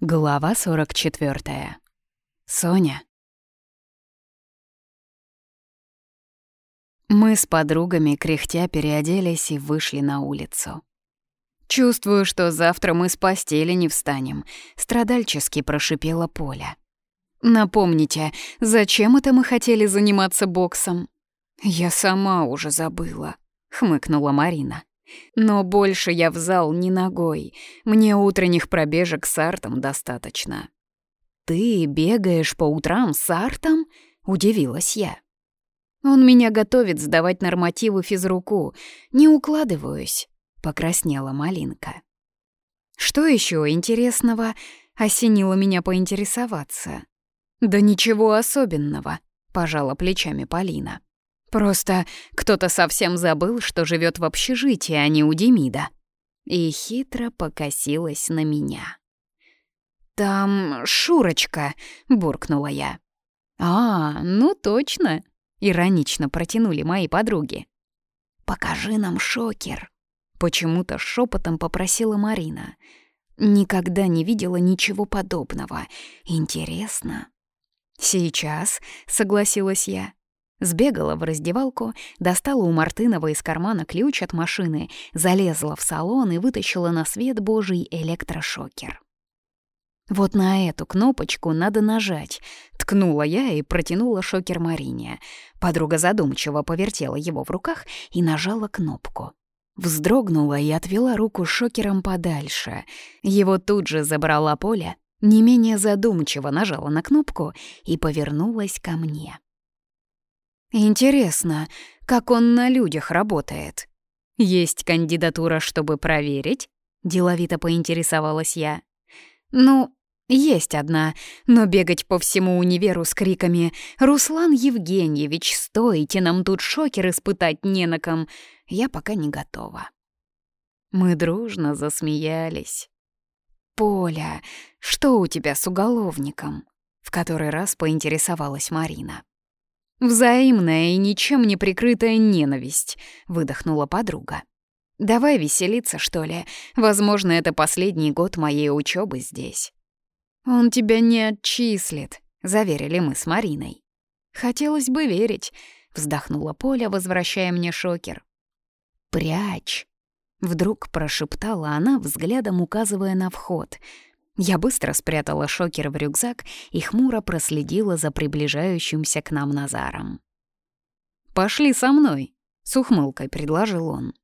Глава 44. Соня. Мы с подругами кряхтя переоделись и вышли на улицу. «Чувствую, что завтра мы с постели не встанем», — страдальчески прошипела Поля. «Напомните, зачем это мы хотели заниматься боксом?» «Я сама уже забыла», — хмыкнула Марина. Но больше я в зал не ногой. Мне утренних пробежек с артом достаточно. «Ты бегаешь по утрам с артом?» — удивилась я. «Он меня готовит сдавать нормативы физруку. Не укладываюсь», — покраснела Малинка. «Что еще интересного?» — осенило меня поинтересоваться. «Да ничего особенного», — пожала плечами Полина. Просто кто-то совсем забыл, что живет в общежитии, а не у Демида. И хитро покосилась на меня. «Там Шурочка», — буркнула я. «А, ну точно», — иронично протянули мои подруги. «Покажи нам шокер», — почему-то шепотом попросила Марина. «Никогда не видела ничего подобного. Интересно». «Сейчас», — согласилась я. Сбегала в раздевалку, достала у Мартынова из кармана ключ от машины, залезла в салон и вытащила на свет божий электрошокер. «Вот на эту кнопочку надо нажать», — ткнула я и протянула шокер Марине. Подруга задумчиво повертела его в руках и нажала кнопку. Вздрогнула и отвела руку шокером подальше. Его тут же забрала Поля, не менее задумчиво нажала на кнопку и повернулась ко мне. Интересно, как он на людях работает? Есть кандидатура, чтобы проверить? Деловито поинтересовалась я. Ну, есть одна, но бегать по всему универу с криками «Руслан Евгеньевич, стойте, нам тут шокер испытать не на ком!» я пока не готова. Мы дружно засмеялись. «Поля, что у тебя с уголовником?» — в который раз поинтересовалась Марина. «Взаимная и ничем не прикрытая ненависть», — выдохнула подруга. «Давай веселиться, что ли. Возможно, это последний год моей учебы здесь». «Он тебя не отчислит», — заверили мы с Мариной. «Хотелось бы верить», — вздохнула Поля, возвращая мне шокер. «Прячь!» — вдруг прошептала она, взглядом указывая на вход — я быстро спрятала шокер в рюкзак и хмуро проследила за приближающимся к нам Назаром. «Пошли со мной», — с ухмылкой предложил он.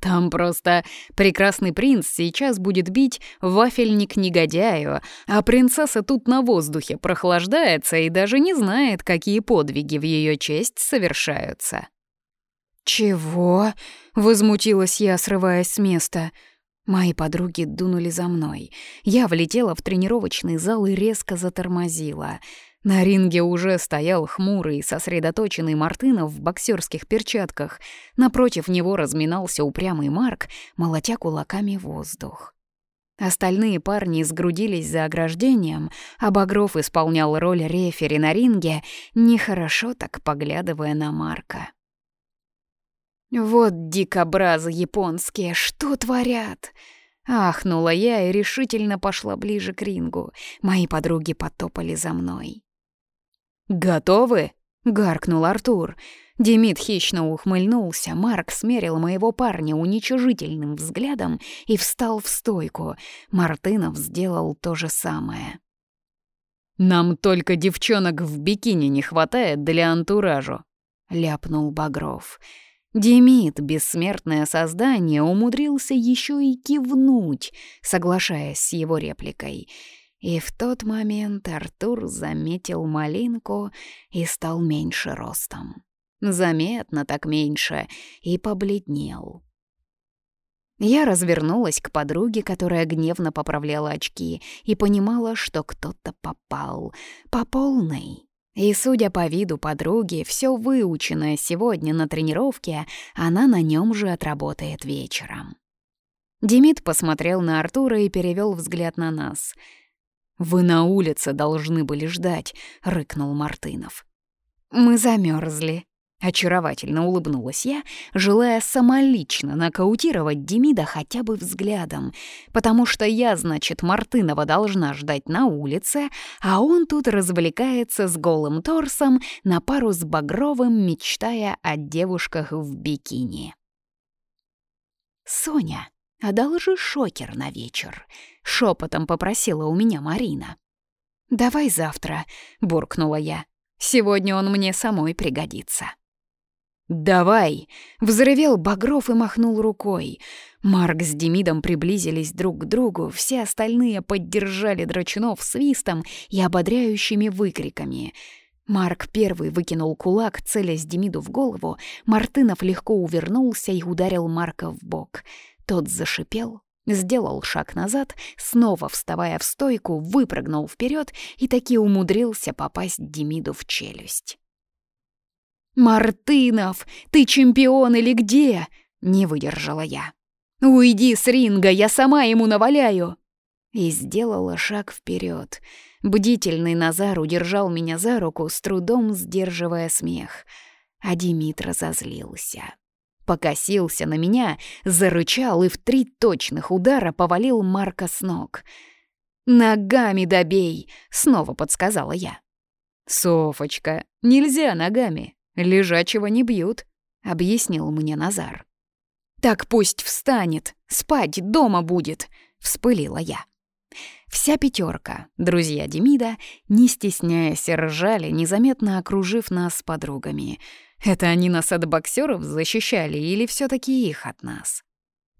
«Там просто прекрасный принц сейчас будет бить вафельник негодяю, а принцесса тут на воздухе прохлаждается и даже не знает, какие подвиги в ее честь совершаются». «Чего?» — возмутилась я, срываясь с места — Мои подруги дунули за мной. Я влетела в тренировочный зал и резко затормозила. На ринге уже стоял хмурый, сосредоточенный Мартынов в боксерских перчатках. Напротив него разминался упрямый Марк, молотя кулаками воздух. Остальные парни сгрудились за ограждением, а Багров исполнял роль рефери на ринге, нехорошо так поглядывая на Марка. «Вот дикобразы японские, что творят!» Ахнула я и решительно пошла ближе к рингу. Мои подруги потопали за мной. «Готовы?» — гаркнул Артур. Демид хищно ухмыльнулся, Марк смерил моего парня уничижительным взглядом и встал в стойку. Мартынов сделал то же самое. «Нам только девчонок в бикини не хватает для антуражу», — ляпнул Багров. «Багров». Демид, бессмертное создание, умудрился еще и кивнуть, соглашаясь с его репликой. И в тот момент Артур заметил малинку и стал меньше ростом. Заметно так меньше, и побледнел. Я развернулась к подруге, которая гневно поправляла очки, и понимала, что кто-то попал. По полной. И, судя по виду подруги, все выученное сегодня на тренировке она на нем же отработает вечером. Демид посмотрел на Артура и перевел взгляд на нас. «Вы на улице должны были ждать», — рыкнул Мартынов. «Мы замерзли», Очаровательно улыбнулась я, желая самолично нокаутировать Демида хотя бы взглядом, потому что я, значит, Мартынова должна ждать на улице, а он тут развлекается с голым торсом на пару с Багровым, мечтая о девушках в бикини. «Соня, одолжи шокер на вечер», — шепотом попросила у меня Марина. «Давай завтра», — буркнула я. «Сегодня он мне самой пригодится». «Давай!» — взрывел Багров и махнул рукой. Марк с Демидом приблизились друг к другу, все остальные поддержали Драчунов свистом и ободряющими выкриками. Марк первый выкинул кулак, целясь Демиду в голову, Мартынов легко увернулся и ударил Марка в бок. Тот зашипел, сделал шаг назад, снова вставая в стойку, выпрыгнул вперед и таки умудрился попасть Демиду в челюсть. «Мартынов, ты чемпион или где?» — не выдержала я. «Уйди с ринга, я сама ему наваляю!» И сделала шаг вперед. Бдительный Назар удержал меня за руку, с трудом сдерживая смех. А Димит разозлился. Покосился на меня, зарычал и в три точных удара повалил Марка с ног. «Ногами добей!» — снова подсказала я. «Софочка, нельзя ногами!» Лежачего не бьют», — объяснил мне Назар. «Так пусть встанет, спать дома будет», — вспылила я. Вся пятерка, друзья Демида, не стесняясь ржали, незаметно окружив нас подругами. Это они нас от боксеров защищали или все таки их от нас?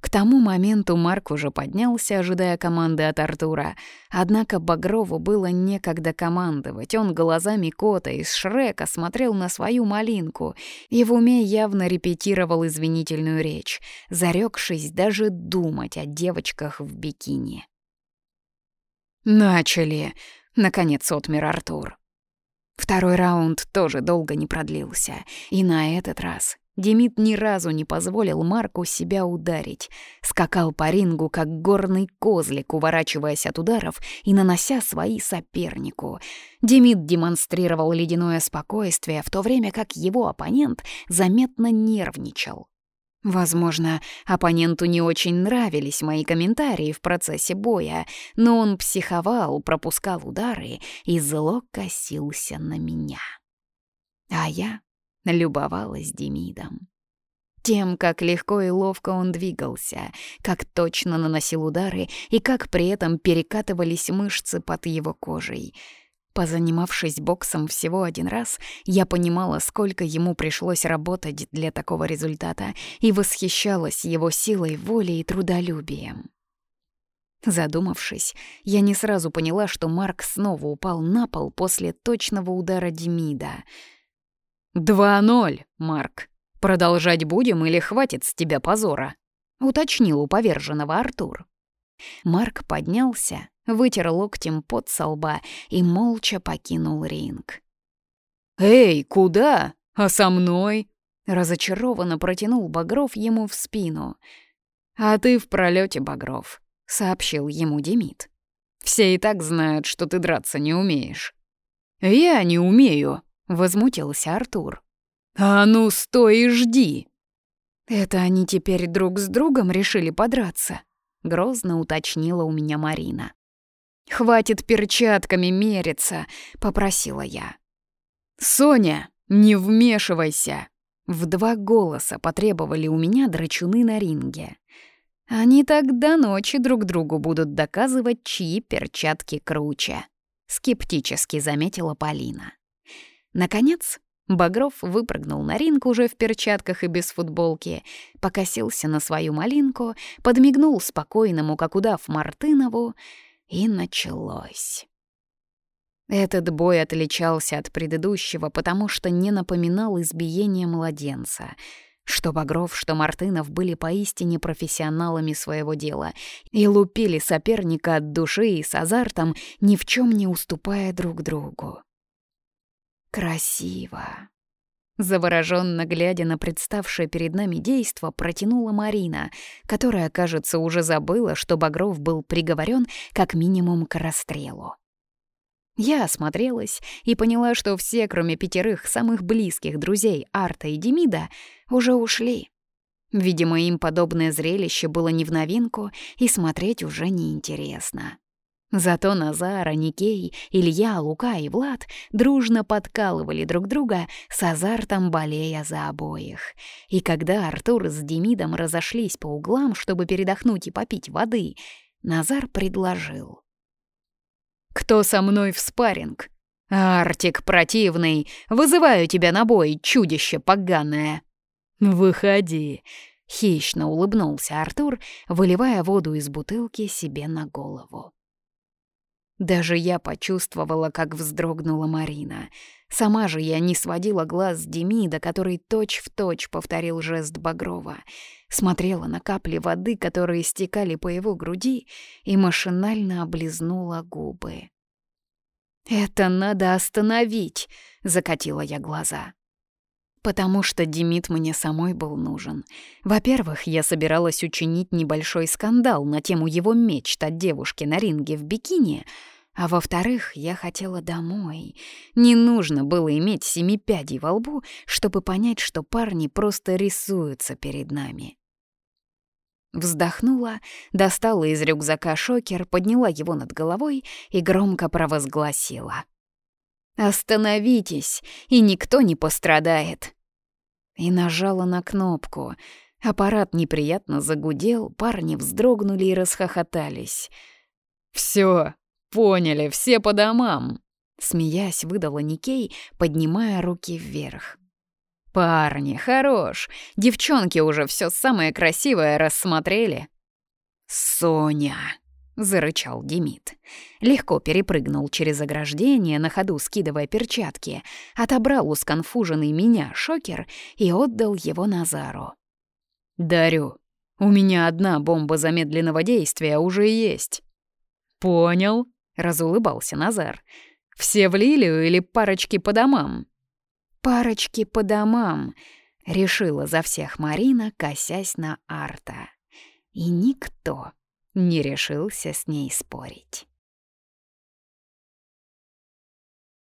К тому моменту Марк уже поднялся, ожидая команды от Артура. Однако Багрову было некогда командовать. Он глазами кота из Шрека смотрел на свою малинку и в уме явно репетировал извинительную речь, зарекшись даже думать о девочках в бикини. «Начали!» — наконец отмер Артур. Второй раунд тоже долго не продлился, и на этот раз Демид ни разу не позволил Марку себя ударить. Скакал по рингу, как горный козлик, уворачиваясь от ударов и нанося свои сопернику. Демид демонстрировал ледяное спокойствие, в то время как его оппонент заметно нервничал. Возможно, оппоненту не очень нравились мои комментарии в процессе боя, но он психовал, пропускал удары и зло косился на меня. А я Любовалась Демидом. Тем, как легко и ловко он двигался, как точно наносил удары и как при этом перекатывались мышцы под его кожей. Позанимавшись боксом всего один раз, я понимала, сколько ему пришлось работать для такого результата и восхищалась его силой воли и трудолюбием. Задумавшись, я не сразу поняла, что Марк снова упал на пол после точного удара Демида — «Два-ноль, Марк. Продолжать будем или хватит с тебя позора?» — уточнил у поверженного Артур. Марк поднялся, вытер локтем под со лба и молча покинул ринг. «Эй, куда? А со мной?» — разочарованно протянул Багров ему в спину. «А ты в пролете, Багров», — сообщил ему Демид. «Все и так знают, что ты драться не умеешь». «Я не умею», Возмутился Артур. «А ну, стой и жди!» «Это они теперь друг с другом решили подраться?» Грозно уточнила у меня Марина. «Хватит перчатками мериться», — попросила я. «Соня, не вмешивайся!» В два голоса потребовали у меня драчуны на ринге. Они тогда ночи друг другу будут доказывать, чьи перчатки круче, скептически заметила Полина. Наконец, Багров выпрыгнул на ринг уже в перчатках и без футболки, покосился на свою малинку, подмигнул спокойному, как удав Мартынову, и началось. Этот бой отличался от предыдущего, потому что не напоминал избиение младенца. Что Багров, что Мартынов были поистине профессионалами своего дела и лупили соперника от души и с азартом, ни в чем не уступая друг другу. «Красиво!» Завороженно глядя на представшее перед нами действо, протянула Марина, которая, кажется, уже забыла, что Багров был приговорен как минимум к расстрелу. Я осмотрелась и поняла, что все, кроме пятерых самых близких друзей Арта и Демида, уже ушли. Видимо, им подобное зрелище было не в новинку и смотреть уже неинтересно. Зато Назар, Никей, Илья, Лука и Влад дружно подкалывали друг друга с азартом болея за обоих. И когда Артур с Демидом разошлись по углам, чтобы передохнуть и попить воды, Назар предложил. «Кто со мной в спарринг? Артик противный, вызываю тебя на бой, чудище поганое!» «Выходи!» — хищно улыбнулся Артур, выливая воду из бутылки себе на голову. Даже я почувствовала, как вздрогнула Марина. Сама же я не сводила глаз с Демида, который точь-в-точь точь повторил жест Багрова. Смотрела на капли воды, которые стекали по его груди, и машинально облизнула губы. «Это надо остановить!» — закатила я глаза потому что Демид мне самой был нужен. Во-первых, я собиралась учинить небольшой скандал на тему его мечт от девушки на ринге в бикини, а во-вторых, я хотела домой. Не нужно было иметь семи пядей во лбу, чтобы понять, что парни просто рисуются перед нами. Вздохнула, достала из рюкзака шокер, подняла его над головой и громко провозгласила — «Остановитесь, и никто не пострадает!» И нажала на кнопку. Аппарат неприятно загудел, парни вздрогнули и расхохотались. «Всё, поняли, все по домам!» Смеясь, выдала Никей, поднимая руки вверх. «Парни, хорош! Девчонки уже все самое красивое рассмотрели!» «Соня!» — зарычал Демид. Легко перепрыгнул через ограждение, на ходу скидывая перчатки, отобрал у сконфуженный меня шокер и отдал его Назару. «Дарю, у меня одна бомба замедленного действия уже есть». «Понял», — разулыбался Назар. «Все в Лилию или парочки по домам?» «Парочки по домам», — решила за всех Марина, косясь на Арта. «И никто» не решился с ней спорить.